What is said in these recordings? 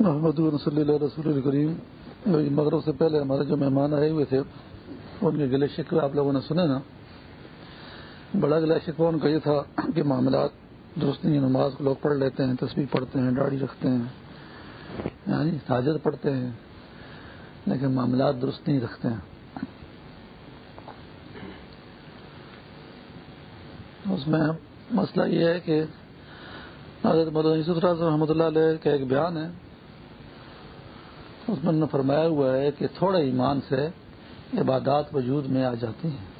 محمد صلی اللہ رسول الکریم مغرب سے پہلے ہمارے جو مہمان آئے ہوئے تھے، ان کے گلے شکوے آپ لوگوں نے سنے نا۔ بڑا گلا شکوہ ان کا یہ تھا کہ معاملات درست نہیں نماز کو لوگ پڑھ لیتے ہیں تصویر پڑھتے ہیں، داڑھی رکھتے ہیں یعنی حاجت پڑھتے ہیں، لیکن معاملات درست نہیں رکھتے ہیں۔ اس میں مسئلہ یہ ہے کہ حضرت مولانا رحمۃ اللہ علیہ کا ایک بیان ہے۔ اس میں نے فرمایا ہوا ہے کہ تھوڑے ایمان سے عبادات وجود میں آ جاتی ہیں۔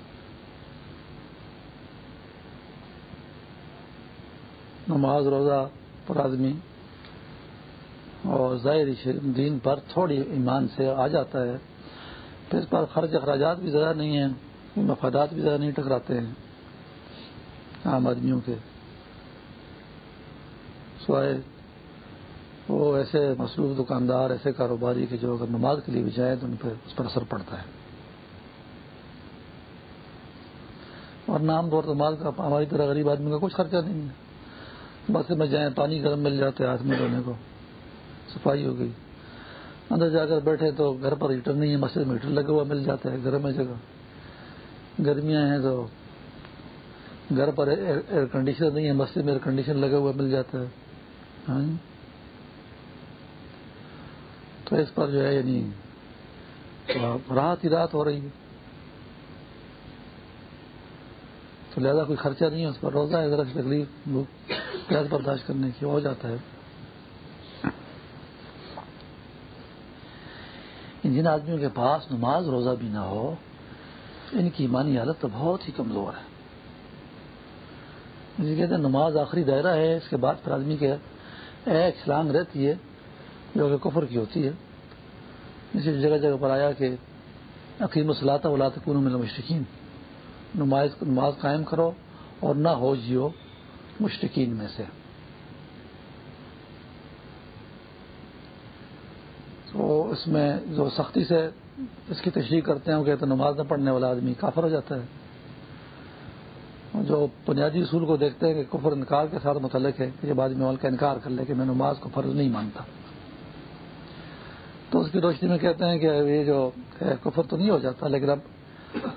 نماز روزہ پر آدمی اور ظاہری دین پر تھوڑی ایمان سے آ جاتا ہے۔ پھر اس پر خرچ اخراجات بھی زیادہ نہیں ہیں، مفادات بھی زیادہ نہیں ٹکراتے ہیں۔ عام آدمیوں کے۔ سوائے وہ ایسے مصروف دکاندار، ایسے کاروباری کے جو اگر نماز کے لیے بھی جائیں تو ان پہ اس پر اثر پڑتا ہے۔ اور نام طور نماز کا، ہماری طرح غریب آدمی کا کچھ خرچہ نہیں ہے۔ بس میں جائیں، پانی گرم مل جاتے ہاتھ میں دھونے کو، صفائی ہو گئی۔ اندر جا کر بیٹھے تو گھر پر ہیٹر نہیں ہے، مسجد میں ہیٹر لگا ہوا مل جاتا ہے گرم ہے جگہ۔ گرمیاں ہیں تو گھر پر ایئر کنڈیشنر نہیں ہے، مسجد میں ایئر کنڈیشن لگا ہوا مل جاتا ہے۔ ہاں جی۔ تو اس پر جو ہے یعنی رات ہی رات ہو رہی ہے۔ تو لہذا کوئی خرچہ نہیں ہے، اس پر روزہ ہے، ذرا تکلیف پیاز برداشت کرنے کی ہو جاتا ہے۔ جن آدمیوں کے پاس نماز روزہ بھی نہ ہو، ان کی ایمانی حالت تو بہت ہی کمزور ہے۔ جسے کہتے ہیں، نماز آخری دائرہ ہے، اس کے بعد پھر آدمی کے ایک چھلانگ رہتی ہے۔ جو کہ کفر کی ہوتی ہے جسے جگہ جگہ پر آیا کہ عقیم صلاح ولاۃ کن میں مشرقین نماز نماز قائم کرو اور نہ ہو جیو مشرقین میں سے۔ تو اس میں جو سختی سے اس کی تشریح کرتے ہیں، وہ کہتے ہیں نماز نہ پڑھنے والا آدمی کافر ہو جاتا ہے۔ جو بنیادی اصول کو دیکھتے ہیں کہ کفر انکار کے ساتھ متعلق ہے، کہ جب آدمی عمل کا انکار کر لے کہ میں نماز کو فرض نہیں مانتا۔ کی روشنی میں کہتے ہیں کہ یہ جو کفر تو نہیں ہو جاتا، لیکن اب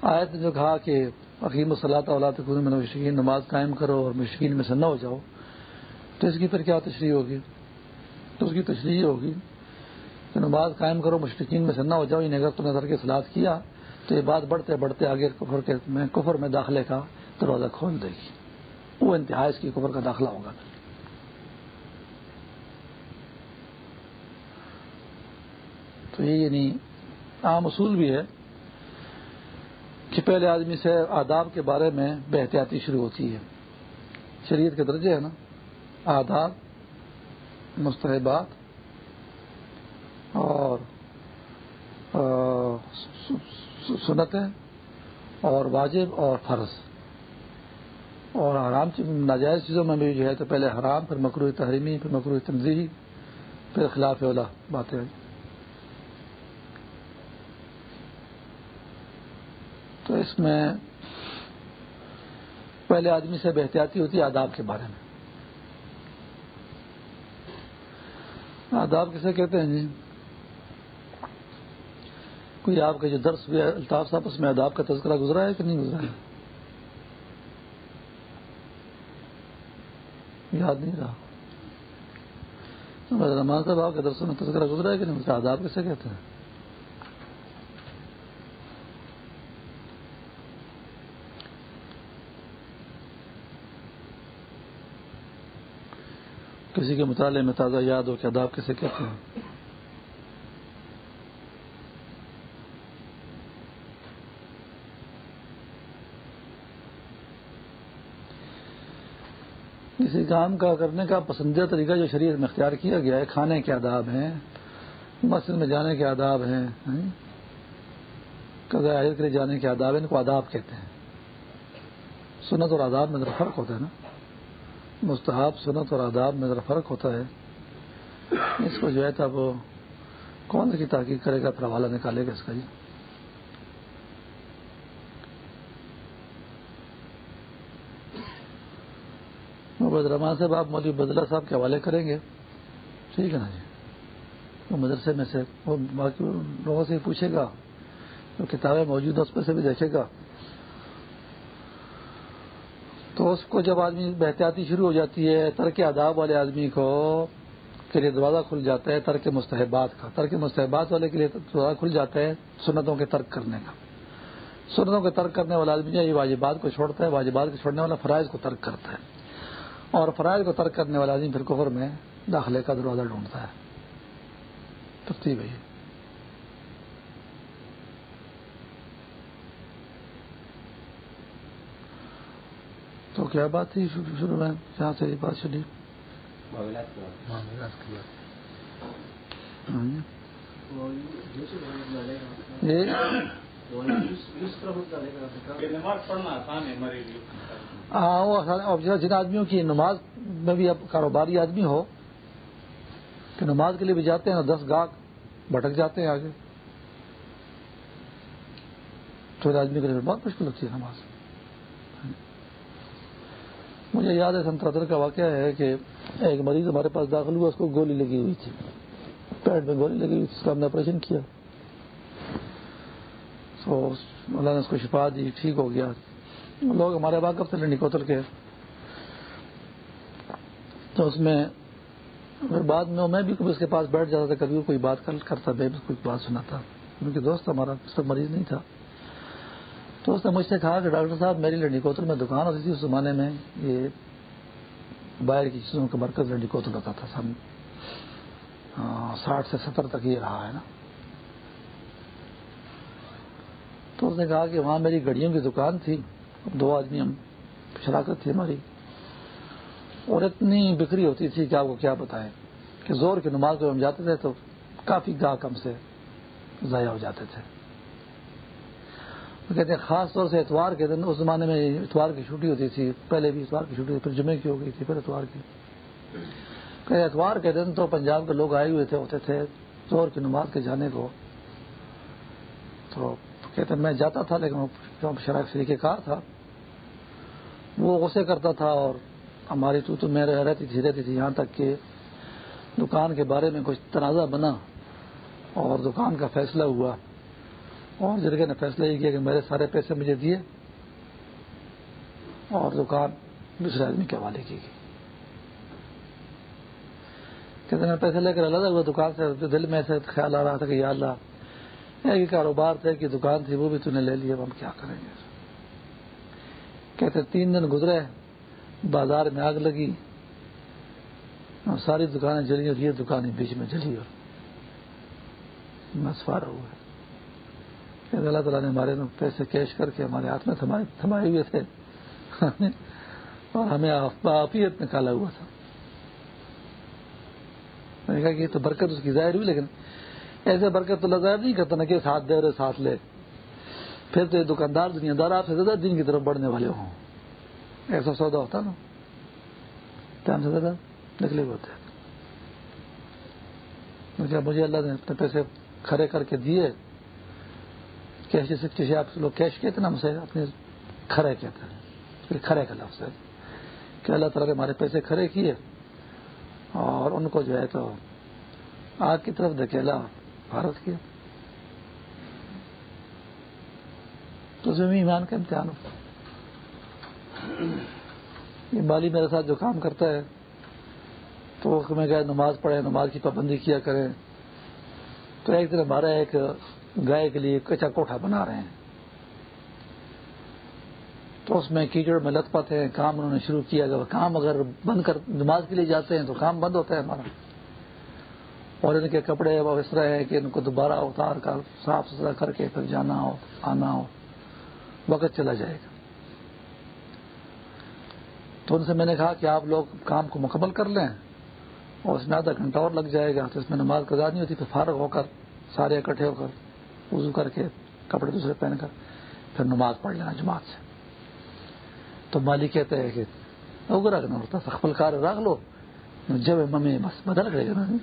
آیت نے جو کہا کہ عقیم صلاح اولاد میں مشکین نماز قائم کرو اور مشکین میں سے نہ ہو جاؤ، تو اس کی پھر کیا تشریح ہوگی؟ تو اس کی تشریح ہوگی کہ نماز قائم کرو مشرقین میں سے نہ ہو جاؤ انہیں اگر تم نے کے سلاد کیا، تو یہ بات بڑھتے بڑھتے آگے کفر کے میں، کفر میں داخلے کا دروازہ کھول دے گی۔ وہ انتہا اس کی کفر کا داخلہ ہوگا۔ تو یہ یعنی عام اصول بھی ہے کہ پہلے آدمی سے آداب کے بارے میں بے احتیاطی شروع ہوتی ہے۔ شریعت کے درجے ہے نا۔ آداب، مستحبات اور سنتیں اور واجب اور فرض۔ اور حرام ناجائز چیزوں میں بھی جو ہے تو پہلے حرام، پھر مکرو تحریمی، پھر مکرو تنظیحی پھر خلاف اولا باتیں۔ تو اس میں پہلے آدمی سے بحتیاتی ہوتی ہے آداب کے بارے میں۔ آداب کسے کہتے ہیں جی؟ کوئی آپ کا جو درس بھی الطاف صاحب، اس میں آداب کا تذکرہ گزرا ہے کہ نہیں گزرا ہے؟ یاد نہیں رہا۔ رحمان صاحب، آپ کے درسوں میں تذکرہ گزرا ہے کہ نہیں؟ آداب کسے کہتے ہیں؟ کسی کے مطالعے میں تازہ یاد ہو کہ اداب کسے کہتے ہیں۔ کسی کام کا کرنے کا پسندیدہ طریقہ جو شریعت میں اختیار کیا گیا ہے، کھانے کے آداب ہیں، مسجد میں جانے کے آداب ہیں ہاں؟ قضاء کے لیے جانے کے آداب ہیں، ان کو آداب کہتے ہیں۔ سنت اور آداب میں فرق ہوتا ہے نا۔ مستحب سنت اور آداب میں ذرا فرق ہوتا ہے۔ اس کو جو ہے تھا وہ کون سی تحقیق کرے گا؟ پھر حوالہ نکالے گا اس کا جی۔ محبت رحمان صاحب، آپ مودی بدلہ صاحب کے حوالے کریں گے۔ ٹھیک ہے نا جی۔ وہ مدرسے میں سے، وہ باقی لوگوں سے پوچھے گا۔ جو کتابیں موجود ہیں، اس میں سے بھی دیکھے گا۔ تو اس کو جب آدمی بحتیاتی شروع ہو جاتی ہے، ترک آداب والے آدمی کو کے لیے دروازہ کھل جاتا ہے ترک مستحبات کا۔ ترک مستحبات والے کے لیے دروازہ کھل جاتا ہے سنتوں کے ترک کرنے کا۔ سنتوں کے ترک کرنے والا آدمی یہ واجبات کو چھوڑتا ہے، واجبات کو چھوڑنے والا فرائض کو ترک کرتا ہے۔ اور فرائض کو ترک کرنے والا آدمی پھر کفر میں داخلے کا دروازہ ڈھونڈتا ہے۔ ترتیب ہے تو کیا بات تھی؟ شروع میں جہاں سے بات چلی۔ ہاں, جی۔ ہاں، جن آدمیوں کی نماز میں بھی اب کاروباری آدمی ہو، کہ نماز کے لیے بھی جاتے ہیں دس گاہک بھٹک جاتے ہیں آگے۔ چھوٹے آدمی کے لیے بہت مشکل ہوتی ہے نماز۔ مجھے یاد ہے سنتر کا واقعہ ہے کہ ایک مریض ہمارے پاس داخل ہوا، اس کو گولی لگی ہوئی تھی۔ پیٹ میں گولی لگی ہوئی تھی، اس کا ہم نے آپریشن کیا۔ تو اللہ نے اس کو شفا دی، ٹھیک ہو گیا۔ لوگ ہمارے واقف تھے نکوتل کے۔ تو اس میں بعد میں میں بھی کبھی اس کے پاس بیٹھ جاتا تھا، کبھی کوئی بات کرتا میں بھی کوئی بات سناتا۔ کیونکہ دوست ہمارا، سب مریض نہیں تھا۔ تو اس نے مجھ سے کہا کہ ڈاکٹر صاحب میری لنڈی کوتل میں دکان ہوتی تھی، اس زمانے میں یہ باہر کی چیزوں کا مرکز لنڈی کوتل ہوتا تھا، سن ہاں، ساٹھ سے ستر تک یہ رہا ہے نا۔ تو اس نے کہا کہ وہاں میری گڑیوں کی دکان تھی دو آدمی ہم شراکت تھی ہماری اور اتنی بکری ہوتی تھی کہ آپ کو کیا بتائیں کہ زور کی نماز کو ہم جاتے تھے تو کافی گاہ کم سے ضائع ہو جاتے تھے۔ کہتے ہیں خاص طور سے اتوار کے دن، اس زمانے میں اتوار کی چھٹی ہوتی تھی، پہلے بھی اتوار کی چھٹی پھر جمعے کی ہو گئی تھی، پھر اتوار کی۔ کہ اتوار کے دن تو پنجاب کے لوگ آئے ہوئے تھے، ہوتے تھے زور کی نماز کے جانے کو۔ تو کہتے میں جاتا تھا، لیکن شراک شریک کار تھا۔ وہ غصے کرتا تھا اور ہماری تو تو میں رہتی تھی رہتی تھی۔ یہاں تک کہ دکان کے بارے میں کچھ تنازع بنا اور دکان کا فیصلہ ہوا۔ اور جرگے نے فیصلہ یہ کیا کہ میرے سارے پیسے مجھے دیے اور دکان دوسرے آدمی کے حوالے کی گئی۔ کہتے میں پیسے لے کر اللہ ہوا دکان سے دل میں ایسے خیال آ رہا تھا کہ یا اللہ ایک کاروبار تھے کہ دکان تھی، وہ بھی تو نے لے لی اب ہم کیا کریں گے؟ کہتے تین دن گزرے، بازار میں آگ لگی، اور ساری دکانیں جلی اور یہ دکانیں بیچ میں جلی اور مسفار ہوا کہ اللہ تعالیٰ نے ہمارے پیسے کیش کر کے ہمارے ہاتھ میں تھمائے ہوئے تھے اور ہمیں آفیت نکالا ہوا تھا۔ میں نے کہا کہ یہ تو برکت اس کی ظاہر ہوئی، لیکن ایسے برکت تو اللہ ظاہر نہیں کرتا نا کہ ساتھ دے رہے ساتھ لے۔ پھر تو یہ دکاندار دنیا دار آپ سے زیادہ دن کی طرف بڑھنے والے ہوں۔ ایسا سودا ہوتا نا۔ ٹائم سے زیادہ نکلے ہوئے ہوتے مجھے اللہ نے اپنے پیسے کھڑے کر کے دیے۔ کیش جیسے جیسے آپ لوگ کیش کہتے نا اسے اپنے کھڑے کہتے ہیں۔ کھڑے کا لفظ ہے۔ کہ اللہ تعالیٰ نے ہمارے پیسے کھڑے کیے اور ان کو جو ہے تو آگ کی طرف دھکیلا بھارت کیا۔ تو زمین ایمان کا امتحان ہو۔ یہ مالی میرے ساتھ جو کام کرتا ہے، تو میں گئے نماز پڑھے نماز کی پابندی کیا کریں۔ تو ایک دن ہمارا ایک گائے کے لیے کچا کوٹھا بنا رہے ہیں۔ تو اس میں کیچڑ میں لت پت ہیں، کام انہوں نے شروع کیا۔ اگر کام اگر بند کر نماز کے لیے جاتے ہیں تو کام بند ہوتا ہے ہمارا۔ اور ان کے کپڑے وہ اس طرح ہے کہ ان کو دوبارہ اتار کر صاف ستھرا کر کے پھر جانا ہو، آنا ہو، وقت چلا جائے گا۔ تو ان سے میں نے کہا کہ آپ لوگ کام کو مکمل کر لیں۔ اور اس میں آدھا گھنٹہ اور لگ جائے گا۔ تو اس میں نماز قضا نہیں ہوتی پھر فارغ ہو کر، سارے اکٹھے ہو کر وضو کر کے کپڑے دوسرے پہن کر پھر نماز پڑھ لینا جماعت سے۔ تو مالی کہتے ہیں کہ سخل کار رکھ لو، جب ممی بس بدل گئے نا۔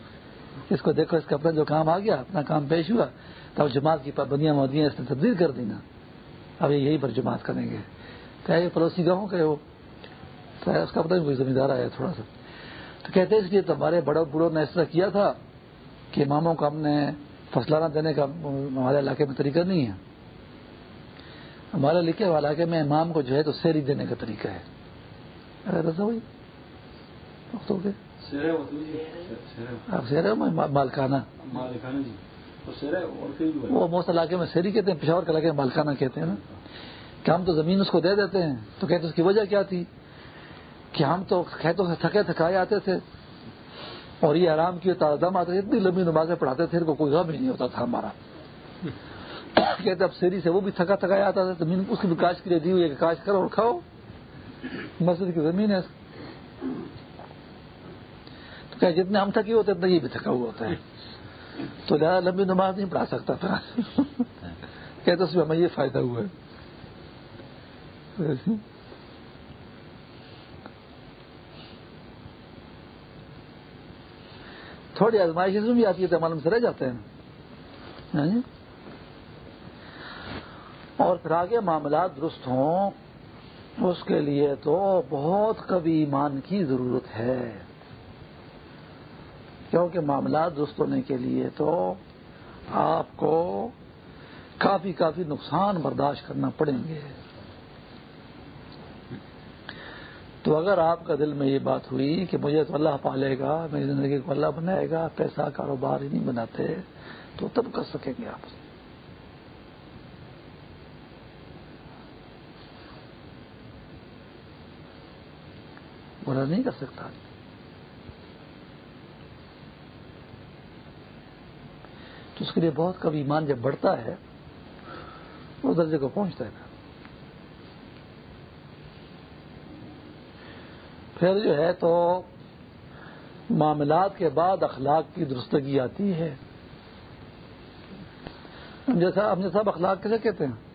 اس کو دیکھو، اس کا اپنا جو کام آ گیا، اپنا کام پیش ہوا تب جماعت کی پابندیاں مودیاں اس نے تبدیل کر دی نا۔ اب یہی پر جماعت کریں گے۔ کیا یہ پڑوسی گاؤں کے وہ۔ اس کا پتہ کوئی زمیندار آیا تھوڑا سا۔ تو کہتے ہیں اس لیے تمہارے بڑوں بوڑھوں نے اس طرح کیا تھا کہ اماموں کو ہم نے فصلانہ دینے کا ہمارے علاقے میں طریقہ نہیں ہے۔ ہمارے لکھے علاقے میں امام کو جو ہے تو سیری دینے کا طریقہ ہے۔ مالکانہ۔ وہ موسٹ علاقے میں سیری کہتے ہیں پشاور کے علاقے میں مالکانہ کہتے ہیں نا۔ کہ ہم تو زمین اس کو دے دیتے ہیں۔ تو کہتے اس کی وجہ کیا تھی؟ کہ ہم تو کھیتوں سے تھکے تھکائے آتے تھے۔ اور یہ آرام کی تعدم آتے اتنی لمبی نمازیں پڑھاتے تھے کوئی غم ہی نہیں ہوتا تھا ہمارا۔ کہتے اب سیری سے وہ بھی تھکا تھکایا آتا تھا زمین اس کی بھی کاش کے لیے دی ہوئی ہے کہ کاش کرو اور کھاؤ۔ مسجد کی زمین ہے۔ تو کہ جتنے ہم تھکے ہوتے اتنا یہ بھی تھکا ہوا ہوتا ہے۔ تو زیادہ لمبی نماز نہیں پڑھا سکتا تھا۔ کہتے اس میں ہمیں یہ فائدہ ہوا ہے۔ تھوڑی آزمائش بھی آتی ہے تو معلوم سے رہ جاتے ہیں۔ ہاں جی۔ اور پھر آگے معاملات درست ہوں، اس کے لیے تو بہت کبھی ایمان کی ضرورت ہے۔ کیونکہ معاملات درست ہونے کے لیے تو آپ کو کافی کافی نقصان برداشت کرنا پڑیں گے۔ تو اگر آپ کا دل میں یہ بات ہوئی کہ مجھے تو اللہ پالے گا، میری زندگی کو اللہ بنائے گا، پیسہ کاروبار ہی نہیں بناتے، تو تب کر سکیں گے آپ۔ برا نہیں کر سکتا۔ تو اس کے لیے بہت کبھی ایمان جب بڑھتا ہے اس درجے کو پہنچتا ہے۔ پھر جو ہے تو معاملات کے بعد اخلاق کی درستگی آتی ہے۔ جیسا ہم جیسا اخلاق کیسے کہتے ہیں؟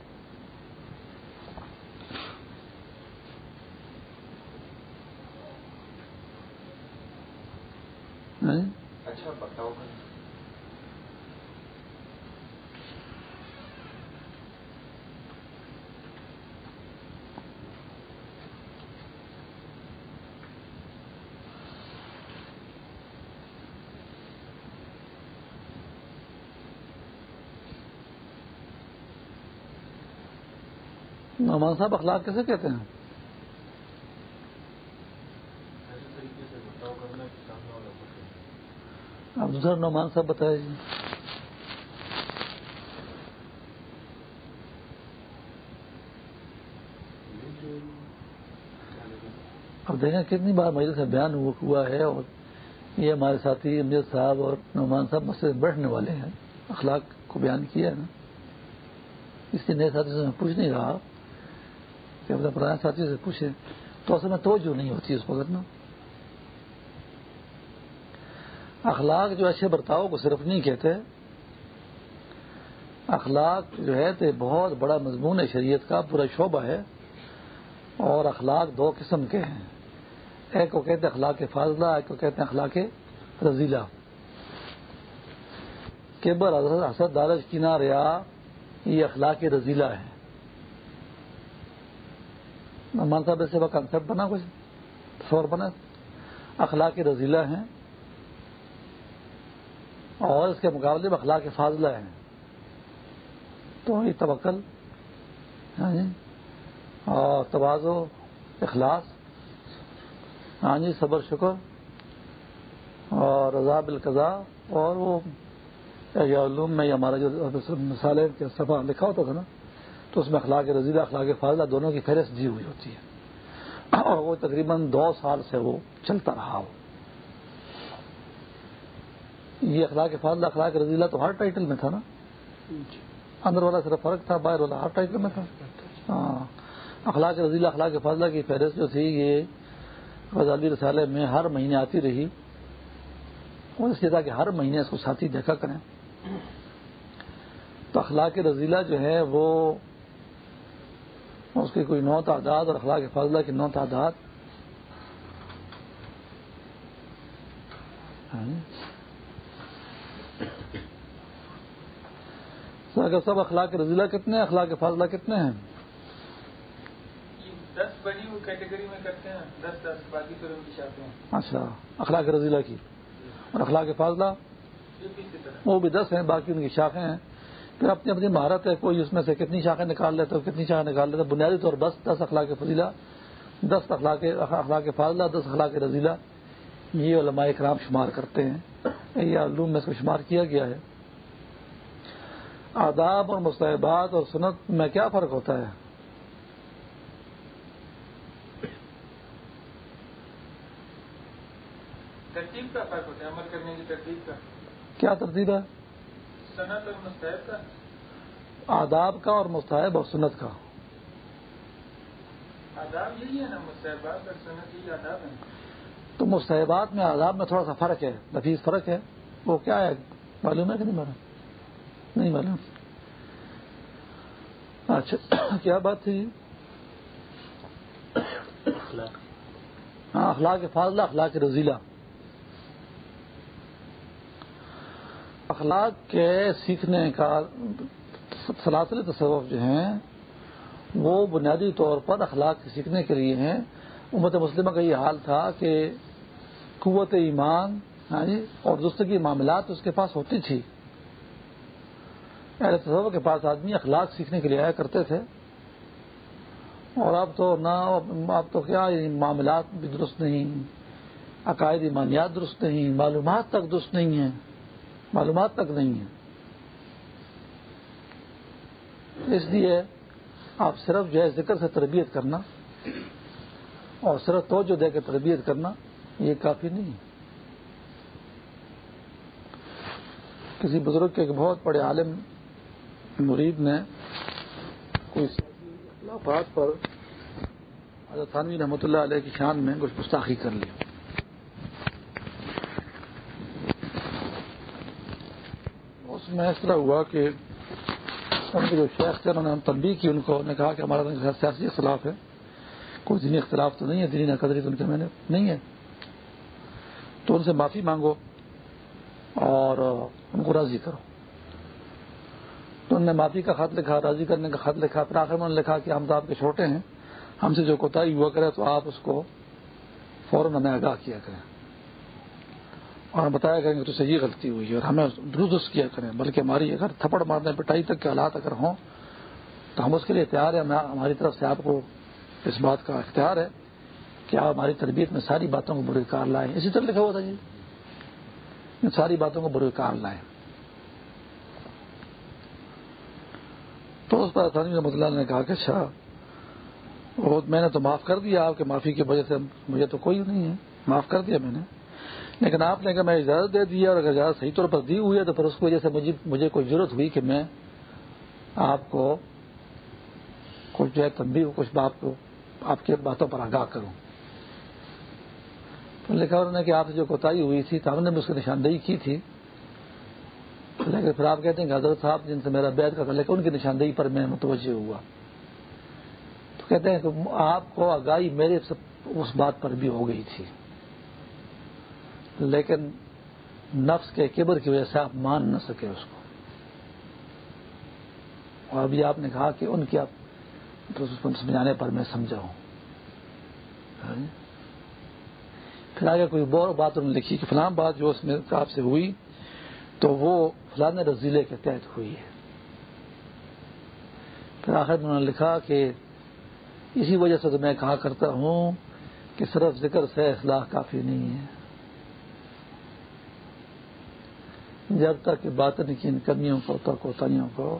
نعمان صاحب اخلاق کیسے کہتے ہیں؟ اب دوسرا نعمان صاحب بتائے جی۔ اب دیکھیں کتنی بار مجھے سے بیان ہوا ہے اور یہ ہمارے ساتھی امجد صاحب اور نعمان صاحب مسجد بیٹھنے والے ہیں۔ اخلاق کو بیان کیا ہے نا۔ اس کے نئے ساتھی سے میں پوچھ نہیں رہا۔ کہ اپنے پرانے ساتھی سے پوچھے تو اصل میں توجہ نہیں ہوتی اس وقت نا۔ اخلاق جو اچھے برتاؤ کو صرف نہیں کہتے، اخلاق جو ہے تو بہت بڑا مضمون ہے شریعت کا، پورا شعبہ ہے۔ اور اخلاق دو قسم کے ہیں۔ ایک کو کہتے اخلاق فاضلہ، ایک کو کہتے ہیں اخلاق رضیلا کیبر حسد دارج کینا ریا یہ اخلاق رضیلا ہے مان صاحب ایسے کنسپٹ بنا کچھ، تصور بنا۔ اخلاق رضیلہ ہیں۔ اور اس کے مقابلے میں اخلاق فاضلہ ہیں۔ تو یہ توکل ہاں جی، اور توازو، اخلاص ہاں جی صبر، شکر، اور رضا بالقضاء۔ اور وہ علوم میں ہمارا جو مثال کے صفحہ لکھا ہوتا تھا نا۔ تو اس میں اخلاق رضیلہ اخلاق فاضلہ دونوں کی فہرست دی ہوئی ہوتی ہے۔ اور وہ تقریباً دو سال سے وہ چلتا رہا ہو۔ یہ اخلاق فاضلہ اخلاق رضیلہ تو ہر ٹائٹل میں تھا نا؟ اندر والا صرف فرق تھا باہر والا ہر ٹائٹل میں تھا؟ ہاں۔ اخلاق رضیلہ اخلاق فاضلہ کی فہرست جو تھی یہ غزالی رسالے میں ہر مہینے آتی رہی۔ اور اس لیے تھا کہ ہر مہینے اس کو ساتھی دیکھا کریں۔ تو اخلاق رضیلہ جو ہے وہ اس کی کوئی نو تعداد اور اخلاق فضلہ کی نو تعداد۔ سب اخلاق رضیلہ کتنے ہیں اخلاق فاضلہ کتنے ہیں؟ دس بڑی کیٹیگری میں کرتے ہیں دس دس باقی ہیں۔ اچھا اخلاق رضیلہ کی۔ اور اخلاق فاضلہ وہ بھی دس ہیں باقی ان کی شاخیں ہیں۔ پھر اپنی اپنی مہارت ہے کوئی اس میں سے کتنی شاخیں نکال لیتا ہے کتنی شاخیں نکال لیتا ہے بنیادی طور بس دس اخلاق فضیلہ دس اخلاق اخلاق فاضلہ دس اخلاق رضیلہ یہ علماء کرام شمار کرتے ہیں۔ یہ علوم میں اس کو شمار کیا گیا ہے۔ آداب اور مستحبات اور سنت میں کیا فرق ہوتا ہے؟ ترتیب کا فرق ہوتا ہے عمل کرنے کی ترتیب کا۔ کیا ترتیب ہے؟ صنعت اور مستحب کا؟ آداب کا اور مستحب اور سنت کا۔ آداب یہی ہے نا مستحبات اور صنعت یہی آداب ہیں۔ تو مستحبات میں آداب میں تھوڑا سا فرق ہے نفیس فرق ہے۔ وہ کیا ہے؟ معلوم ہے کہ نہیں معلوم؟ نہیں معلوم۔ اچھا کیا بات تھی؟ ہاں اخلاق فاضلہ اخلاق رضیلہ۔ اخلاق کے سیکھنے کا سلاسل تصوف جو ہیں، وہ بنیادی طور پر اخلاق سیکھنے کے لیے ہیں۔ امت مسلمہ کا یہ حال تھا کہ قوت ایمان ہاں جی، اور دوست کی معاملات اس کے پاس ہوتی تھی۔ اہل تصور کے پاس آدمی اخلاق سیکھنے کے لیے آیا کرتے تھے۔ اور اب تو نہ، اب تو کیا معاملات بھی درست نہیں، عقائد ایمانیات درست نہیں، معلومات تک درست نہیں ہیں۔ معلومات تک نہیں ہے اس لیے آپ صرف جو ہے ذکر سے تربیت کرنا اور صرف توجہ دے کے تربیت کرنا یہ کافی نہیں ہے۔ کسی بزرگ کے ایک بہت بڑے عالم مرید نے کوئی بات پر حضرت تھانوی رحمۃ اللہ علیہ کی شان میں کچھ گستاخی کر لی۔ میں اس طرح ہوا کہ ان کے جو شیخ تھے، انہوں نے تنبیہ کی، ان کو نے کہا کہ ہمارا سیاسی اختلاف ہے۔ کوئی دینی اختلاف تو نہیں ہے، دینی قدری تو ان کے میں نے نہیں ہے۔ تو ان سے معافی مانگو اور ان کو راضی کرو۔ تو انہوں نے معافی کا خط لکھا، راضی کرنے کا خط لکھا۔ پھر آخر میں نے لکھا کہ ہم تو آپ کے چھوٹے ہیں، ہم سے جو کوتا ہوا کرے تو آپ اس کو فوراً ہمیں آگاہ کیا کریں۔ اور ہم بتایا کریں کہ تو سے یہ غلطی ہوئی ہے اور ہمیں درست کیا کریں، بلکہ ہماری اگر تھپڑ مارنے پٹائی تک کے حالات اگر ہوں، تو ہم اس کے لیے تیار ہیں۔ ہماری طرف سے آپ کو اس بات کا اختیار ہے کہ آپ ہماری تربیت میں ساری باتوں کو برے کار لائیں۔ اسی طرح لکھا ہوا تھا جی۔ ان ساری باتوں کو برے کار لائیں۔ تو اس پر آسانی رحمۃ اللہ نے کہا کہ اچھا میں نے تو معاف کر دیا، آپ کے معافی کی وجہ سے مجھے تو کوئی نہیں ہے، معاف کر دیا میں نے۔ لیکن آپ نے کہا میں اجازت دے دیا اور اگر اجازت صحیح طور پر دی ہوئی ہے تو پھر اس کی وجہ سے مجھے مجھے کوئی ضرورت ہوئی کہ میں آپ کو کچھ جو ہے تنبی کچھ بات کو، آپ کی باتوں پر آگاہ کروں۔ تو لکھا انہوں نے کہ آپ سے جو کوتاہی ہوئی تھی، تو ہم نے بھی اس کی نشاندہی کی تھی۔ لیکن پھر آپ کہتے ہیں کہ حضرت صاحب جن سے میرا بیت کا تھا، لیکن ان کی نشاندہی پر میں متوجہ ہوا۔ تو کہتے ہیں کہ آپ کو آگاہی میرے اس بات پر بھی ہو گئی تھی۔ لیکن نفس کے کبر کی وجہ سے آپ مان نہ سکے اس کو۔ اور ابھی آپ نے کہا کہ ان کی آپ سمجھانے پر میں سمجھا ہوں پھر آگے کوئی بور بات انہوں نے لکھی کہ فلاں بات جو اس میں آپ سے ہوئی تو وہ فلاں رضیلے کے تحت ہوئی ہے۔ پھر آخر میں انہوں نے لکھا کہ اسی وجہ سے تو میں کہا کرتا ہوں کہ صرف ذکر سے اصلاح کافی نہیں ہے۔ جب تک باطن کی ان کمیوں کو کوتاہیوں کو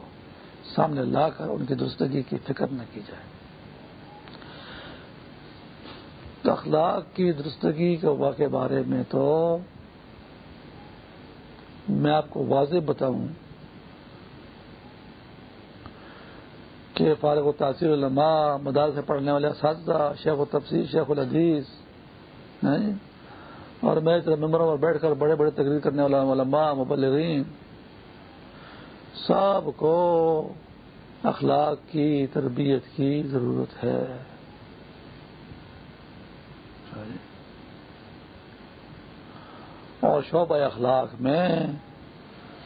سامنے لا کر ان کی درستگی کی فکر نہ کی جائے۔ تو اخلاق کی درستگی کے واقع بارے میں تو میں آپ کو واضح بتاؤں کہ فارغ و تاثیر علماء مدار سے پڑھنے والے اساتذہ، شیخ و تفصیل شیخ الحدیث اور میں اس ممبروں پر بیٹھ کر بڑے بڑے تقریر کرنے والا علماء، مبلغین، سب کو اخلاق کی، تربیت کی ضرورت ہے۔ اور شعبہ اخلاق میں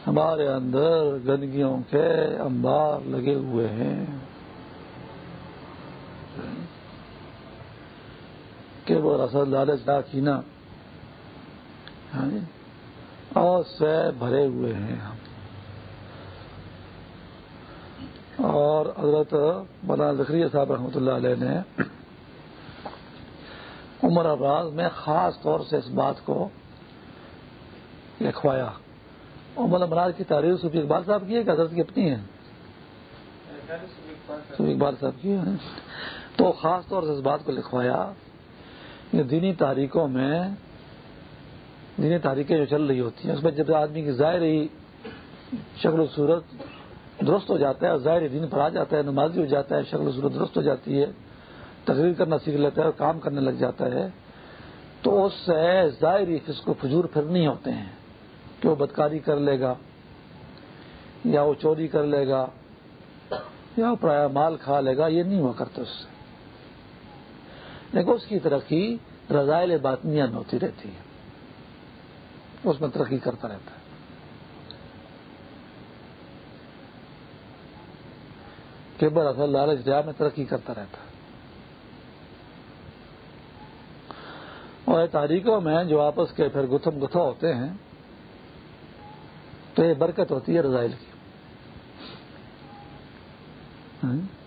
ہمارے اندر گندگیوں کے انبار لگے ہوئے ہیں۔ کہ وہ رسد لالچ ڈاکینا ہاں ہاں جی؟ اور سے بھرے ہوئے ہیں ہم۔ اور حضرت مولانا ذخری صاحب رحمۃ اللہ علیہ نے عمر ابراز میں خاص طور سے اس بات کو لکھوایا۔ عمر ابراز کی تاریخ صوفی اقبال صاحب کی ہے کہ حضرت کی اپنی ہے؟ صوفی اقبال صاحب کی ہے۔ تو خاص طور سے اس بات کو لکھوایا کہ دینی تاریخوں میں دینی تاریخیں جو چل رہی ہوتی ہیں، اس میں جب آدمی کی ظاہری شکل و صورت درست ہو جاتا ہے اور ظاہر دین پر آ جاتا ہے، نمازی ہو جاتا ہے، شکل و صورت درست ہو جاتی ہے، تقریر کرنا سیکھ لیتا ہے اور کام کرنے لگ جاتا ہے، تو اس سے ظاہری کس کو فجور پھر نہیں ہوتے ہیں کہ وہ بدکاری کر لے گا یا وہ چوری کر لے گا یا وہ پرایا مال کھا لے گا، یہ نہیں ہوا کرتا اس سے۔ لیکن اس کی ترقی رضائل باطنیہ میں ہوتی رہتی ہے۔ اس میں ترقی کرتا رہتا ہے۔ کہ اصل لالچ جا میں ترقی کرتا رہتا ہے۔ اور تاریخوں میں جو آپس کے پھر گتھم گتھا ہوتے ہیں، تو یہ برکت ہوتی ہے رضائل کی۔ ہاں۔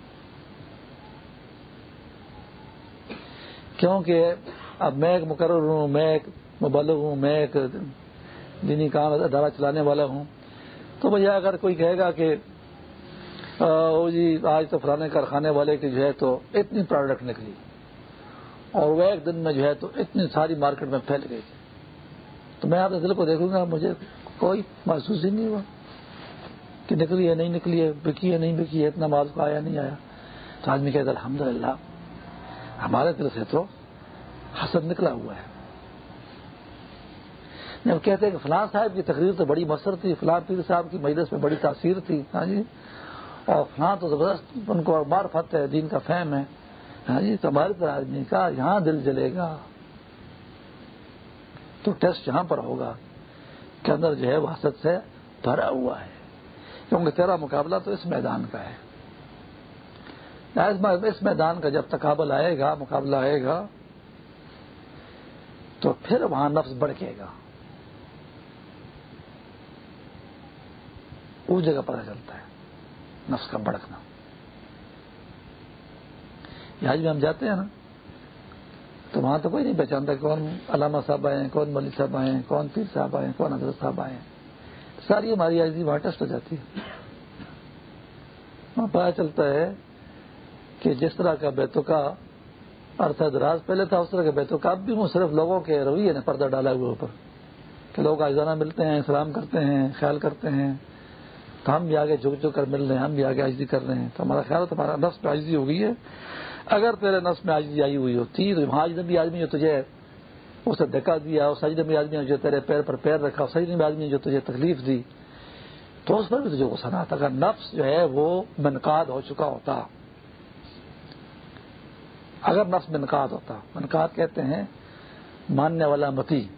کیونکہ اب میں ایک مقرر ہوں، میں ایک مبلغ ہوں، میں ایک دینی کام ادارہ چلانے والا ہوں۔ تو بھیا اگر کوئی کہے گا کہ جی آج تو فلانے کارخانے والے کی جو ہے تو اتنی پروڈکٹ نکلی۔ اور وہ ایک دن میں جو ہے تو اتنی ساری مارکیٹ میں پھیل گئی۔ تو میں آپ دل کو دیکھوں گا، مجھے کوئی محسوس ہی نہیں ہوا کہ نکلی ہے، نہیں نکلی ہے، بکی ہے، نہیں بکی ہے، اتنا مال کو آیا، نہیں آیا۔ تو آدمی کہتا الحمد للہ ہمارے دل سے تو حسد نکلا ہوا ہے۔ جب کہتے ہیں کہ فلاں صاحب کی تقریر تو بڑی مؤثر تھی فلاں پیر صاحب کی مجلس میں بڑی تاثیر تھی ہاں جی؟ اور فلاں تو زبردست ان کو مار فت ہے دین کا فہم ہے ہاں جی؟ تو ہمارے پر آدمی کا یہاں دل جلے گا، تو ٹیسٹ یہاں پر ہوگا کے اندر جو ہے وہ حسد سے بھرا ہوا ہے، کیونکہ تیرا مقابلہ تو اس میدان کا ہے۔ اس میدان کا جب تقابل آئے گا، مقابلہ آئے گا، تو پھر وہاں نفس بڑھے گا۔ اس جگہ پتہ چلتا ہے، نفس کا بڑکنا آج بھی ہم جاتے ہیں نا، تو وہاں تو کوئی نہیں پہچانتا کون علامہ صاحب آئے ہیں، کون ملی صاحب آئے ہیں، کون پیر صاحب آئے ہیں، کون حضرت صاحب آئے ہیں۔ ساری ہماری آج وہاں ٹیسٹ ہو جاتی ہے۔ وہاں پتا چلتا ہے کہ جس طرح کا بیتوں کا ارتھ دراز پہلے تھا، اس طرح کا بیتوں کا اب بھی وہ صرف لوگوں کے رویے نے پردہ ڈالا ہوا اوپر، کہ لوگ آجانہ ملتے ہیں، سلام کرتے ہیں، خیال کرتے ہیں۔ تو ہم بھی آگے جھک جھک کر مل رہے ہیں، ہم بھی آگے آجزی کر رہے ہیں۔ تو ہمارا خیال ہے تمہارا نفس پہ آجزی ہو گئی ہے۔ اگر تیرے نفس میں آجزی آئی ہوئی ہوتی، تو وہاں بھی آدمی جو تجھے اسے دھکا دیا اور سجدے میں آدمی جو تیرے پیر پر پیر رکھا سجدے میں آدمی نے جو تجھے تکلیف دی۔ تو اس پر بھی تجھے غصہ نہ آتا۔ اگر نفس جو ہے وہ منقاد ہو چکا ہوتا، اگر نفس منقاد ہوتا، منقاد کہتے ہیں ماننے والا متی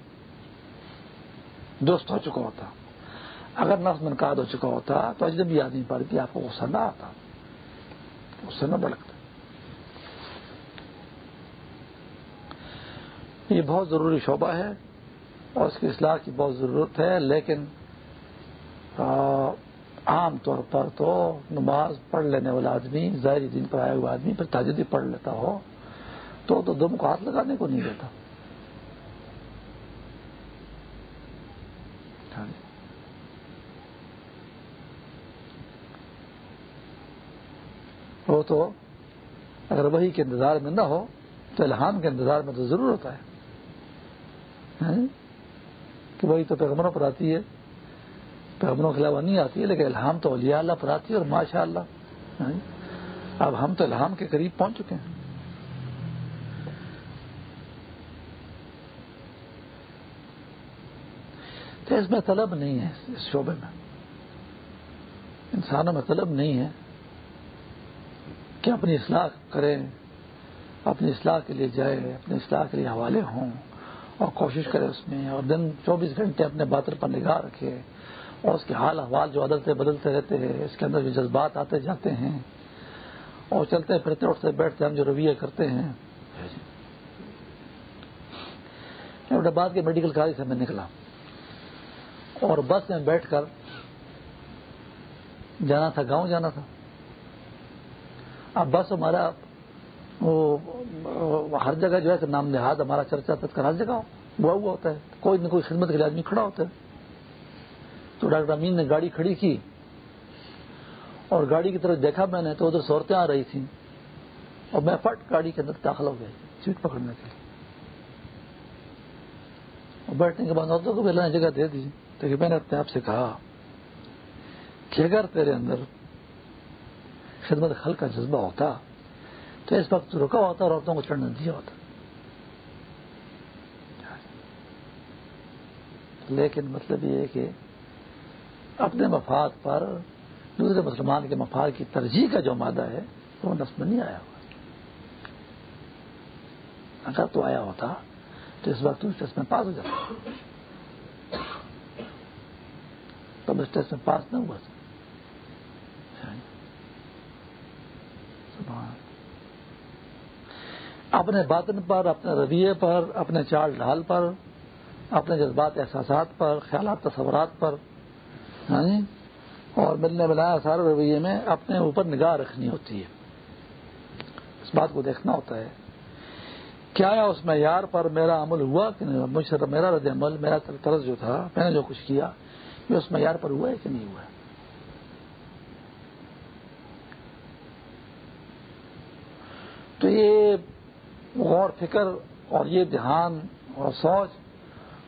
دوست ہو چکا ہوتا۔ اگر نفس منقاد ہو چکا ہوتا تو اجنبی آدمی پر بھی آپ کو غصہ نہ آتا۔ غصہ نہ بڑھتا یہ بہت ضروری شعبہ ہے اور اس کی اصلاح کی بہت ضرورت ہے، لیکن عام طور پر تو نماز پڑھ لینے والا آدمی، ظاہری دن پر آیا ہوا آدمی پھر تاجدی پڑھ لیتا ہو تو تو دم کو ہاتھ لگانے کو نہیں دیتا۔ وہ تو اگر وہی کے انتظار میں نہ ہو تو الحام کے انتظار میں تو ضرور ہوتا ہے۔ ہاں؟ کہ وہی تو پیغمبروں پر آتی ہے۔ پیغمبروں کے علاوہ نہیں آتی ہے، لیکن الحام تو اولیاء اللہ پر آتی ہے اور ماشاء اللہ۔ ہاں؟ اب ہم تو الحام کے قریب پہنچ چکے ہیں۔ تو اس میں طلب نہیں ہے، اس شعبے میں۔ انسانوں میں طلب نہیں ہے۔ کہ اپنی اصلاح کریں، اپنی اصلاح کے لیے جائے اپنی اصلاح کے لیے حوالے ہوں اور کوشش کرے اس میں اور دن چوبیس گھنٹے اپنے باطر پر نگاہ رکھے اور اس کے حال احوال جو عدلتے بدلتے رہتے ہیں، اس کے اندر جو جذبات آتے جاتے ہیں اور چلتے پھرتے اٹھتے بیٹھتے ہم جو رویے کرتے ہیں۔ بعد کے میڈیکل کالج سے میں نکلا اور بس میں بیٹھ کر جانا تھا، گاؤں جانا تھا۔ اب بس ہمارا، وہ ہر جگہ جو ہے نام نہاد ہمارا چرچا تھا ہر جگہ ہوا ہوا ہوتا ہے۔ کوئی نہ کوئی خدمت کے لیے آدمی کھڑا ہوتا ہے۔ تو ڈاکٹر امین نے گاڑی کھڑی کی اور گاڑی کی طرف دیکھا میں نے تو ادھر صورتیں آ رہی تھیں اور میں پٹ گاڑی کے اندر داخل ہو گیا، سیٹ پکڑنے کے لیے۔ اور بیٹھنے کے بعد عورتوں کو بھی اللہ نے جگہ دے دی۔ تو میں نے اپنے آپ سے کہا کہ اگر تیرے اندر خدمت خل کا جذبہ ہوتا تو اس وقت رکا ہوتا اور عورتوں کو چڑھنے دیا ہوتا۔ لیکن مطلب یہ ہے کہ اپنے مفاد پر دوسرے مسلمان کے مفاد کی ترجیح کا جو مادہ ہے، وہ نفس میں نہیں آیا ہوا اگر تو آیا ہوتا تو اس وقت اس ٹیسٹ میں پاس ہو جاتا۔ تب اس ٹیسٹ میں پاس نہ ہوا۔ اپنے باطن پر، اپنے رویے پر، اپنے چال ڈھال پر، اپنے جذبات، احساسات پر، خیالات، تصورات پر ہاں جی؟ اور ملنے ملایا سارے رویے میں اپنے اوپر نگاہ رکھنی ہوتی ہے۔ اس بات کو دیکھنا ہوتا ہے کیا اس معیار پر میرا عمل ہوا کہ نہیں مجھ سے میرا رد عمل، میرا طرز جو تھا، میں نے جو کچھ کیا، یہ اس معیار پر ہوا ہے کہ نہیں ہوا ہے؟ تو یہ غور، فکر اور یہ دھیان اور سوچ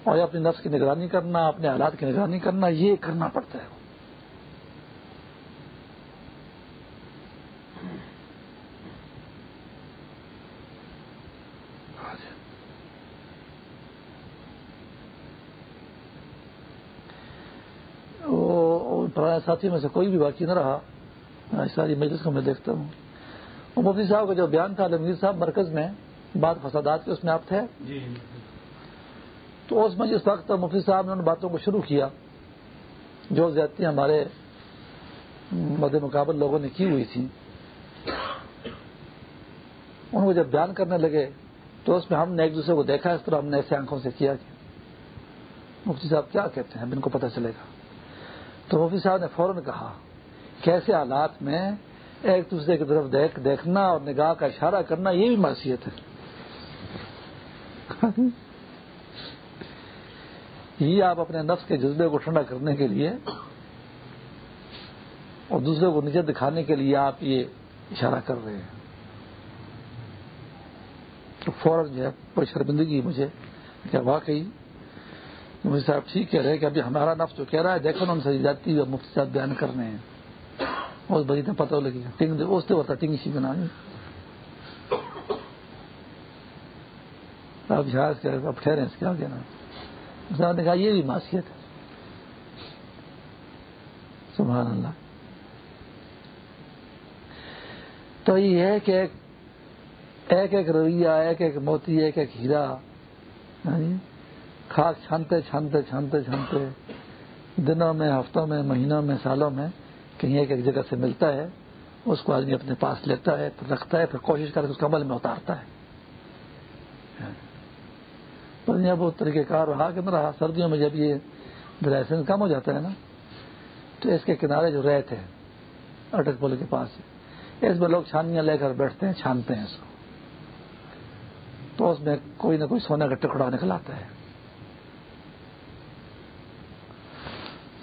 اور اپنی نفس کی نگرانی کرنا، اپنے حالات کی نگرانی کرنا، یہ کرنا پڑتا ہے۔ ساتھی میں سے کوئی بھی باقی نہ رہا۔ ساری مجلس کو میں دیکھتا ہوں۔ مفتی صاحب کا جو بیان تھا عالمگیر صاحب مرکز میں بات فسادات کے اس میں آپ تھے جی۔ تو اس میں جس وقت مفتی صاحب نے ان باتوں کو شروع کیا جو زیادتی ہمارے مد مقابل لوگوں نے کی ہوئی تھی ان کو جب بیان کرنے لگے تو اس میں ہم نے ایک دوسرے کو دیکھا اس طرح ہم نے ایسے آنکھوں سے کیا کہ مفتی صاحب کیا کہتے ہیں ان کو پتہ چلے گا۔ تو مفتی صاحب نے فوراً کہا کیسے حالات میں ایک دوسرے کی طرف دیکھ دیکھنا اور نگاہ کا اشارہ کرنا یہ بھی معصیت ہے۔ یہ آپ اپنے نفس کے جذبے کو ٹھنڈا کرنے کے لیے اور دوسرے کو نیچے دکھانے کے لیے آپ یہ اشارہ کر رہے ہیں۔ تو فوراً جو ہے کوئی شرمندگی مجھے کیا واقعی مفتی صاحب ٹھیک کہہ رہے کہ ابھی ہمارا نفس جو کہہ رہا ہے، دیکھو نا ہم صحیح جاتی ہے مفتی صاحب بیان کر رہے ہیں۔ اس بڑی پتہ لگی۔ ٹنگ اس سے ہوتا، ٹنگ سی بنا۔ اب جہاز کے اب ٹھہرے اس کے آگے نا نے کہا، یہ بھی معاشیت ہے۔ سبحان اللہ۔ تو یہ ہے کہ ایک ایک رویہ، ایک ایک موتی، ایک ایک ہیرا ہاں جی، خاص چھانتے چھانتے چھانتے چھانتے، دنوں میں، ہفتوں میں، مہینوں میں، سالوں میں کہیں ایک ایک جگہ سے ملتا ہے، اس کو آدمی اپنے پاس لیتا ہے پھر رکھتا ہے، پھر کوشش کر کے اس عمل میں اتارتا ہے۔ ہاں جی۔ پر وہ طریقہ کار رہا کہ نہ رہا، سردیوں میں جب یہ ڈرائسنس کم ہو جاتا ہے نا، تو اس کے کنارے جو رہے تھے اٹک پول کے پاس اس میں لوگ چھانیاں لے کر بیٹھتے ہیں، چھانتے ہیں اس کو۔ تو اس میں کوئی نہ کوئی سونے کا ٹکڑا نکل آتا ہے۔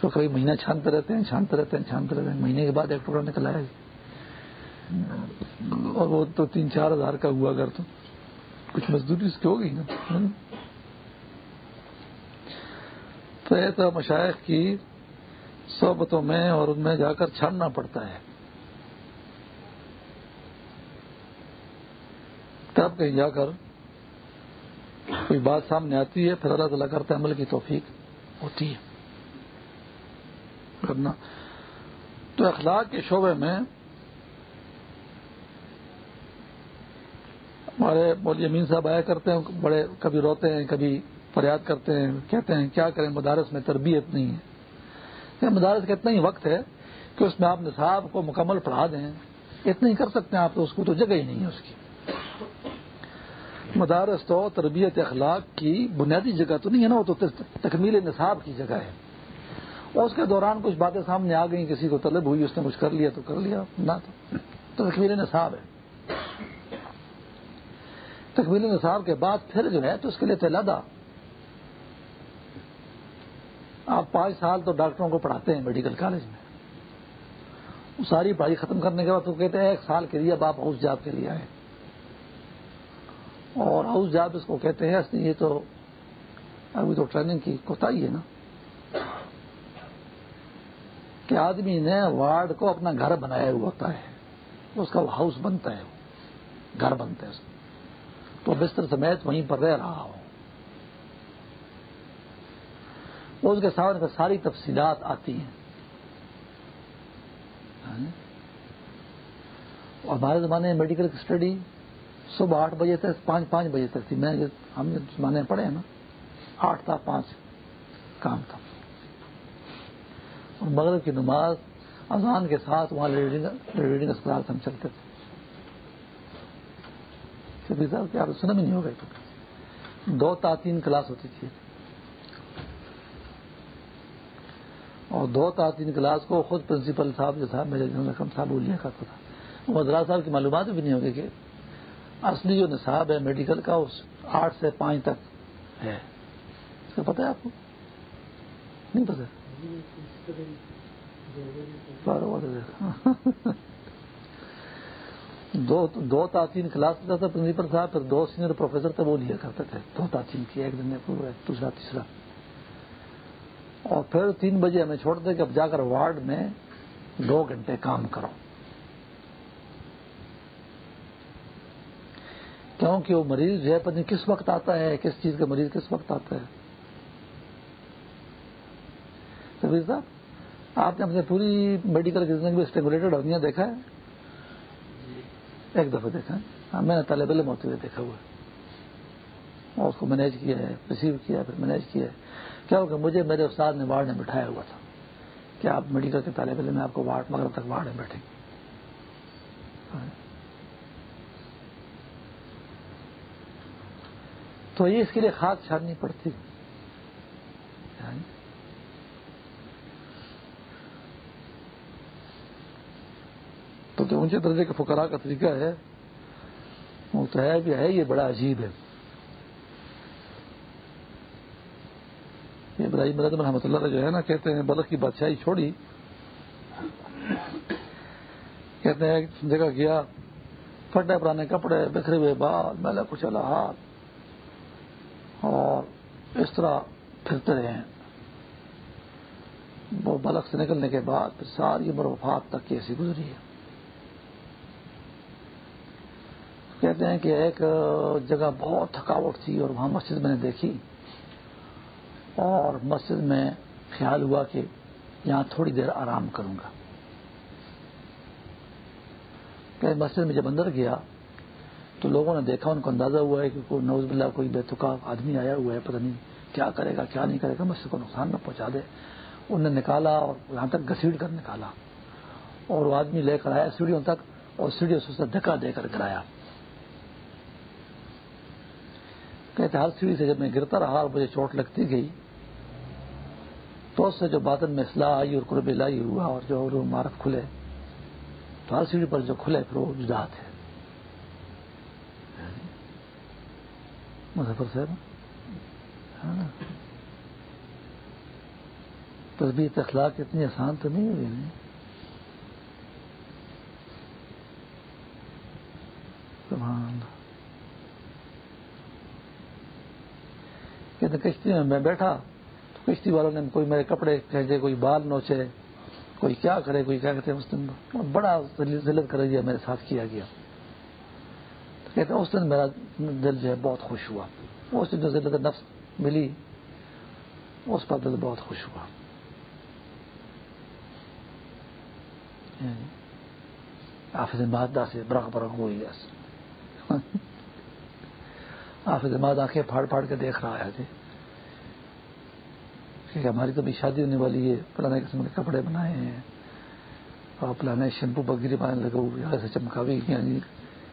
تو کئی مہینہ چھانتے رہتے ہیں، چھانتے رہتے ہیں، چھانتے رہتے ہیں۔ مہینے کے بعد ایک ٹکڑا نکل آیا۔ اور وہ تو تین چار ہزار کا ہوا، اگر تو کچھ مزدوری اس کی ہو گئی نا۔ تو ایسا مشائق کی صحبتوں میں اور ان میں جا کر چھاننا پڑتا ہے۔ تب کہیں جا کر کوئی بات سامنے آتی ہے، پھر اللہ تعالیٰ کرتا عمل کی توفیق ہوتی ہے۔ کرنا۔ تو اخلاق کے شعبے میں ہمارے مولوی امین صاحب آیا کرتے ہیں، بڑے کبھی روتے ہیں، کبھی فریاد کرتے ہیں، کہتے ہیں، کیا کریں، مدارس میں تربیت نہیں ہے۔ مدارس کا اتنا ہی وقت ہے کہ اس میں آپ نصاب کو مکمل پڑھا دیں۔ اتنا ہی کر سکتے ہیں آپ تو، اس کو تو جگہ ہی نہیں ہے اس کی۔ مدارس تو تربیت اخلاق کی بنیادی جگہ تو نہیں ہے نا، وہ تو تکمیل نصاب کی جگہ ہے۔ اور اس کے دوران کچھ باتیں سامنے آ گئیں، کسی کو طلب ہوئی، اس نے کچھ کر لیا تو کر لیا، نہ تو۔ تکمیل نصاب ہے۔ تکمیل نصاب کے بعد پھر جو ہے تو اس کے لیے تلادا آپ پانچ سال تو ڈاکٹروں کو پڑھاتے ہیں میڈیکل کالج میں۔ وہ ساری پڑھائی ختم کرنے کے بعد تو کہتے ہیں، ایک سال کے لیے اب آپ ہاؤس جاب کے لیے آئے۔ اور ہاؤس جاب اس کو کہتے ہیں یہ تو ابھی تو ٹریننگ کی کوتا ہی ہے نا۔ کہ آدمی نے وارڈ کو اپنا گھر بنایا ہوا ہوتا ہے۔ اس کا وہ ہاؤس بنتا ہے گھر بنتا ہے اس تو بستر سمیت وہیں پر رہ رہا ہو۔ اس کے ساتھ ساری تفصیلات آتی ہیں۔ ہاں؟ اور ہمارے زمانے میں میڈیکل اسٹڈی صبح آٹھ بجے تک پانچ پانچ بجے تک تھی۔ میں ہم نے زمانے پڑھے ہیں نا، آٹھ تھا پانچ کام تھا۔ اور مغرب کی نماز، اذان کے ساتھ وہاں ریڈنگ اسپتال سے ہم چلتے تھے۔ صاحب کیا سنا بھی نہیں ہوگا تو۔ دو تا تین کلاس ہوتی تھی۔ اور دو تا تین کلاس کو خود پرنسپل صاحب جو صاحب میرے رقم صاحب لیا کرتا تھا۔ مدرا صاحب کی معلومات بھی نہیں ہوگی کہ اصلی جو نصاب ہے میڈیکل کا، اس آٹھ سے پانچ تک ہے۔ اس کا پتہ ہے آپ کو؟ نہیں پتہ۔ دو دو تعطین کلاس لیتا تھا پرنسپل صاحب، پھر دو سینئر پروفیسر تھے وہ لیا کرتے تھے۔ دو تعطین کی، ایک دن دوسرا، تیسرا۔ اور پھر تین بجے ہمیں چھوڑ دے کہ اب جا کر وارڈ میں دو گھنٹے کام کرو۔ کیونکہ وہ مریض جو ہے، پتہ کس وقت آتا ہے، کس چیز کا مریض کس وقت آتا ہے۔ صاحب، آپ نے اپنے پوری میڈیکل کی زندگی میں دیکھا ہے؟ ایک دفعہ دیکھا ہاں میں نے طالب علم ہوتے ہوئے دیکھا ہوا اور اس کو مینیج کیا ہے ریسیو کیا پھر مینیج کیا ہے۔ کیا ہوگا مجھے میرے استاد نے وارڈ میں بٹھایا ہوا تھا کہ آپ میڈیکل کے طالب علم میں آپ کو وارڈ مگر تک وارڈ میں بیٹھیں۔ تو یہ اس کے لیے خاص چھاننی پڑتی۔ تو جو اونچے درجے کے فکرا کا طریقہ ہے، وہ تو ہے بھی ہے، یہ بڑا عجیب ہے۔ ابراہیم مدد رحمۃ اللہ جو ہے نا، کہتے ہیں بلخ کی بادشاہی چھوڑی۔ کہتے ہیں، ایک جگہ گیا پھٹے پرانے کپڑے بکھرے ہوئے، بال میلے کچھ ہاتھ۔ اور اس طرح پھرتے رہے ہیں۔ وہ بلک سے نکلنے کے بعد پھر ساری عمر وفات تک کی ایسی گزری ہے۔ کہتے ہیں کہ ایک جگہ بہت تھکاوٹ تھی اور وہاں مسجد میں نے دیکھی۔ اور مسجد میں خیال ہوا کہ یہاں تھوڑی دیر آرام کروں گا۔ کہ مسجد میں جب اندر گیا تو لوگوں نے دیکھا، ان کو اندازہ ہوا ہے کہ کوئی نوز بلّہ کوئی بے تکا آدمی آیا ہوا ہے، پتہ نہیں کیا کرے گا، کیا نہیں کرے گا، مسجد کو نقصان نہ پہنچا دے۔ انہوں نے نکالا اور یہاں تک گھسیٹ کر نکالا۔ اور وہ آدمی لے کر آیا سیڑھیوں تک اور سیڑھیوں سے دھکا دے کر گرایا کہتے ہر سیڑھی سے جب میں گرتا رہا اور مجھے چوٹ لگتی گئی، تو اس سے جو باطن میں اصلاح آئی اور قرب لائی ہوا اور جو مارک کھلے، تو ہر سیڑھی پر جو کھلے پھر وہ جدا تھے۔ مظفر صاحب ہاں۔ تصویر اخلاق اتنی آسان تو نہیں ہوئی۔ نہیں سبحان کہتے کشتی میں میں بیٹھا۔ تو کشتی والوں نے کوئی میرے کپڑے کھینچے کوئی بال نوچے، کوئی کیا کرے، کوئی کیا کہتے ہیں اس دن بڑا ذلت کر دیا میرے ساتھ کیا گیا۔ کہتے اس دن میرا دل جو ہے بہت خوش ہوا۔ اس دن جو ذلت نفس ملی، اس پر دل بہت خوش ہوا۔ حافظ مادہ سے برق برق ہوئی۔ حافظ ماد آنکھیں پھاڑ پھاڑ کے دیکھ رہا ہے۔ جی کہ ہماری تو بھی شادی ہونے والی ہے پرانے قسم کے کپڑے بنائے ہیں۔ اور پلانے شیمپو بگیری پانے لگے ہوئے ایسے چمکا بھی جی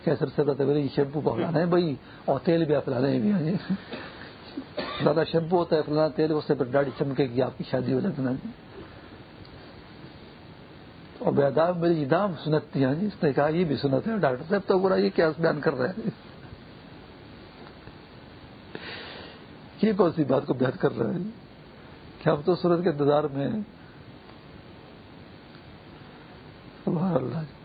کیسر سے بتا یعنی شیمپو پکڑانا ہے بھائی، اور تیل بھی پلانے بھی جی زیادہ شیمپو ہوتا ہے فلانا تیل، اس سے پھر ڈاڑی چمکے گی، آپ کی شادی ہو جاتی جی اور بے اداب میری ادام سنت تھی ہاں جی اس نے کہا یہ بھی سنت ہے، ڈاکٹر صاحب تو برا یہ کیا بیان کر رہے ہیں۔ یہ کون سی بات کو بیان کر رہے ہیں؟ کہ ہم تو سورت کے انتظار میں ہیں سبحان اللہ جی۔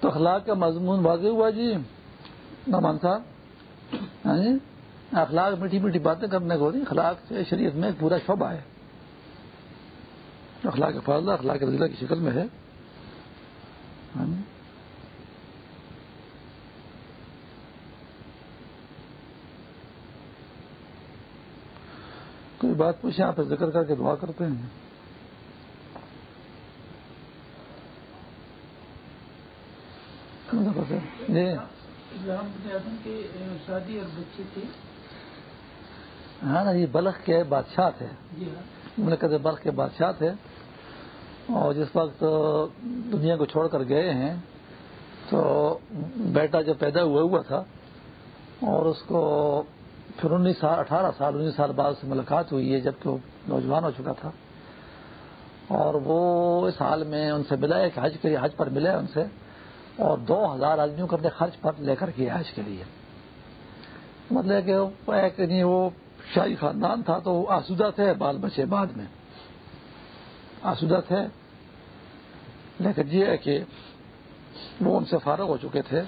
تو اخلاق کا مضمون واضح ہوا جی نمان صاحب۔ ہاں جی اخلاق میٹھی میٹھی باتیں کرنے کو نہیں اخلاق شریعت میں ایک پورا شعبہ ہے۔ اخلاق فاضلہ، اخلاق رضیلہ کی شکل میں ہے ہاں جی کوئی بات پوچھیں، آپ ذکر کر کے دعا کرتے ہیں۔ جی شادی اور بچے تھے ہاں نا، یہ بلخ کے بادشاہ تھے۔ جی مملکت بلخ کے بادشاہ تھے۔ اور جس وقت دنیا کو چھوڑ کر گئے ہیں، تو بیٹا جب پیدا ہوا ہوا تھا، اور اس کو پھر انیس سال، اٹھارہ سال، انیس سال بعد سے ملاقات ہوئی ہے جبکہ وہ نوجوان ہو چکا تھا۔ اور وہ اس حال میں ان سے ملا ہے کہ حج کے لیے، حج پر ملا ہے ان سے۔ اور دو ہزار آدمیوں کو اپنے خرچ پر لے کر کے حج کے لیے۔ مطلب کہ نہیں وہ شاہی خاندان تھا تو آسودہ تھے بال بچے بعد میں۔ آسودہ تھے۔ لیکن یہ ہے کہ وہ ان سے فارغ ہو چکے تھے۔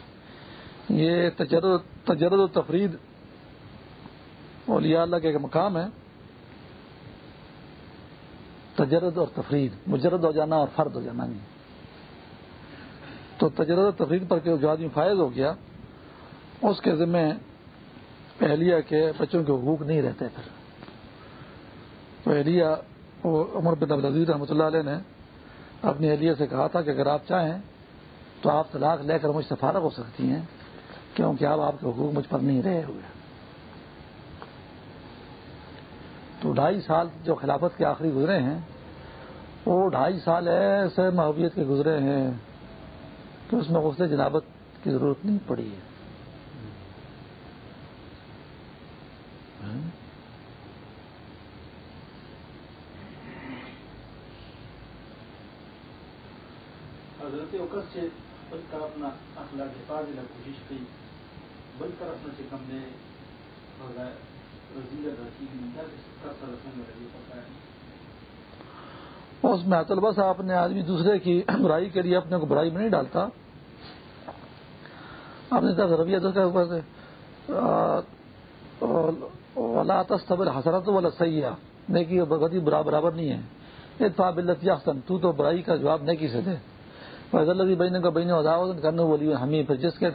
یہ تجرد تجرد و تفرید اولیاء اللہ کا ایک مقام ہے تجرد اور تفرید، مجرد ہو جانا اور فرد ہو جانا نہیں تو تجرد و تفرید پر جو آدمی فائز ہو گیا، اس کے ذمہ اہلیہ کے بچوں کے حقوق نہیں رہتے پھر۔ تو اہلیہ عمر بن عبدالعزیز رحمۃ اللہ علیہ نے اپنی اہلیہ سے کہا تھا کہ اگر آپ چاہیں تو آپ طلاق لے کر مجھ سے فارغ ہو سکتی ہیں، کیونکہ اب آپ کے حقوق مجھ پر نہیں رہے ہوئے۔ تو ڈھائی سال جو خلافت کے آخری گزرے ہیں، وہ ڈھائی سال ایسے محبیت کے گزرے ہیں کہ اس میں غسل جنابت کی ضرورت نہیں پڑی ہے۔ حضرت سے بل اخلاق حفاظ کوشش کی، بل طرف نہ سے کم نے اس میں اطلبہ صاحب نے آدمی دوسرے کی برائی کے لیے اپنے کو برائی میں نہیں ڈالتا۔ آپ نے رویہ دوسرے اوپر سے تصبر حسرت والا سیاح نیکی اور بغتی برا برابر نہیں ہے۔ اتفا بلت یافتن تو تو برائی کا جواب نیکی سے دے۔ فیض اللہ بہن کا بہن اداوت کرنے والی ہمیں پھر جس کے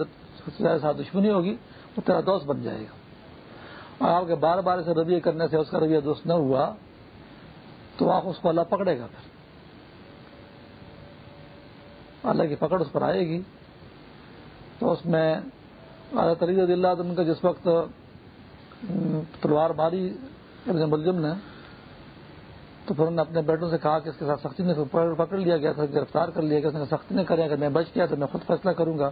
ساتھ دشمنی ہوگی، وہ تیرا دوست بن جائے گا۔ آپ کے بار بار سے رویہ کرنے سے اس کا رویہ دوست نہ ہوا، تو آپ اس کو اللہ پکڑے گا پھر۔ اللہ کی پکڑ اس پر آئے گی۔ تو اس میں رضی اللہ ان کا جس وقت تلوار ماری ابن ملزم نے، تو پھر انہوں نے اپنے بیٹوں سے کہا کہ اس کے ساتھ سختی نے پکڑ لیا گیا تھا، گرفتار کر لیا گیا سختی نے کرے اگر میں بچ گیا تو میں خود فیصلہ کروں گا۔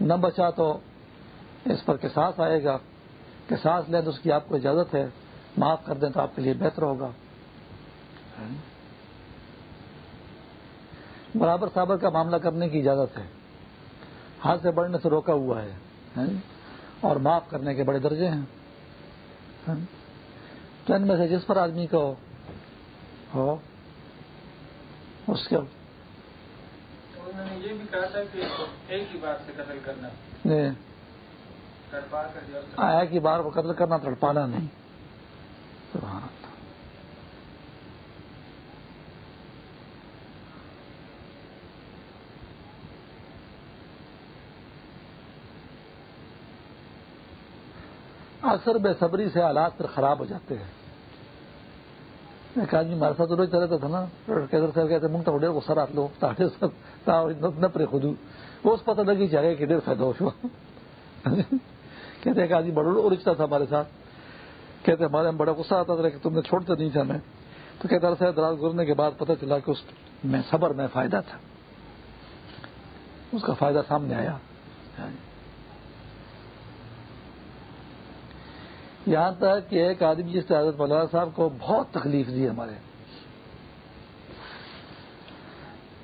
نہ بچا تو اس پر کساس آئے گا۔ کساس لیں تو اس کی آپ کو اجازت ہے۔ معاف کر دیں تو آپ کے لیے بہتر ہوگا۔ برابر صابر کا معاملہ کرنے کی اجازت ہے۔ ہاتھ سے بڑھنے سے روکا ہوا ہے۔ اور معاف کرنے کے بڑے درجے ہیں۔ تو ان میں سے جس پر آدمی کو ہو اس کے یہ بھی کہا تھا کہ ایک ہی بات سے قتل کرنا۔ آیا کی بار کو قتل کرنا تڑپانا نہیں۔ سبحان اللہ۔ اکثر بے صبری سے حالات پھر خراب ہو جاتے ہیں۔ ایک آدمی جی، ہمارے ساتھ روز چلتا تھا نا۔ کیسر صاحب کہتے منگتا ڈیر کو سر لو تاٹے سب نہ پرے خودو۔ وہ اس پتہ لگی جی، چاہے کہ ڈیر فائدہ ہو شو کہتے ایک آدمی بڑا رچتا تھا ہمارے ساتھ۔ کہتے ہمارے بڑا غصہ آتا تھا کہ تم نے چھوڑتے نہیں تھا میں تو کہتا رہا دراز گزرنے کے بعد پتہ چلا کہ اس میں صبر میں فائدہ تھا۔ اس کا فائدہ سامنے آیا۔ یہاں تک کہ ایک آدمی جس حضرت مولانا صاحب کو بہت تکلیف دی ہمارے۔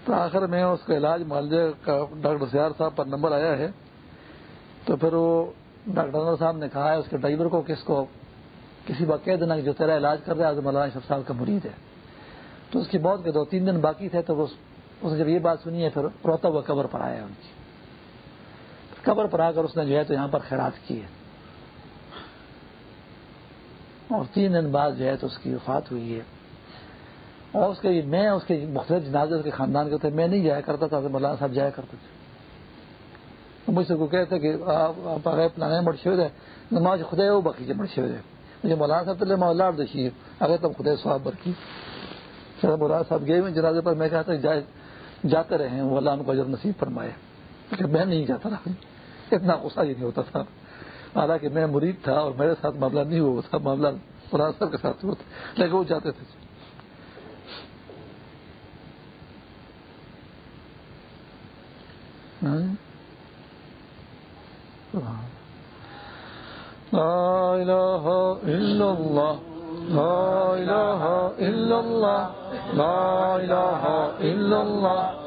تو آخر میں اس کا علاج معالجے کا ڈاکٹر سیار صاحب پر نمبر آیا ہے۔ تو پھر وہ ڈاکٹر صاحب نے کہا ہے، اس کے ڈرائیور کو، کس کو؟ کسی بات کہہ دینا کہ جو تیرا علاج کر رہا ہے مولانا اشرف صاحب کا مرید ہے۔ تو اس کی موت کے دو تین دن باقی تھے، تو اس نے جب یہ بات سنی ہے، پھر روتا ہوا قبر پر آیا ان کی۔ قبر پر آ کر اس نے جو ہے تو یہاں پر خیرات کی ہے۔ اور تین دن بعد جو ہے تو اس کی وفات ہوئی ہے۔ اور اس کے میں اس کے مختلف جنازے کے خاندان کے تھے۔ میں نہیں جایا کرتا تھا مولانا صاحب جایا کرتے تھے۔ مجھ سے کو کہتے کہ آپ پلانے مڑ ہے نماز خدا وہ باقی مڑ شوید ہے مجھے مولانا صاحب تو مولا دیکھیے اگر تم خدا سواب برکی مولانا صاحب گئے ہوئے جنازے پر میں کہتا جاتے رہے وہ اللہ کو جب نصیب فرمائے۔ کہ میں نہیں جاتا رہا۔ اتنا غصہ ہی نہیں ہوتا تھا۔ حالانکہ میں مرید تھا اور میرے ساتھ معاملہ نہیں ہوا تھا معاملہ مولانا صاحب کے ساتھ ہوا تھا۔ لیکن وہ جاتے تھے۔ ہاں؟ لا إله إلا الله. لا إله إلا الله. لا إله إلا الله.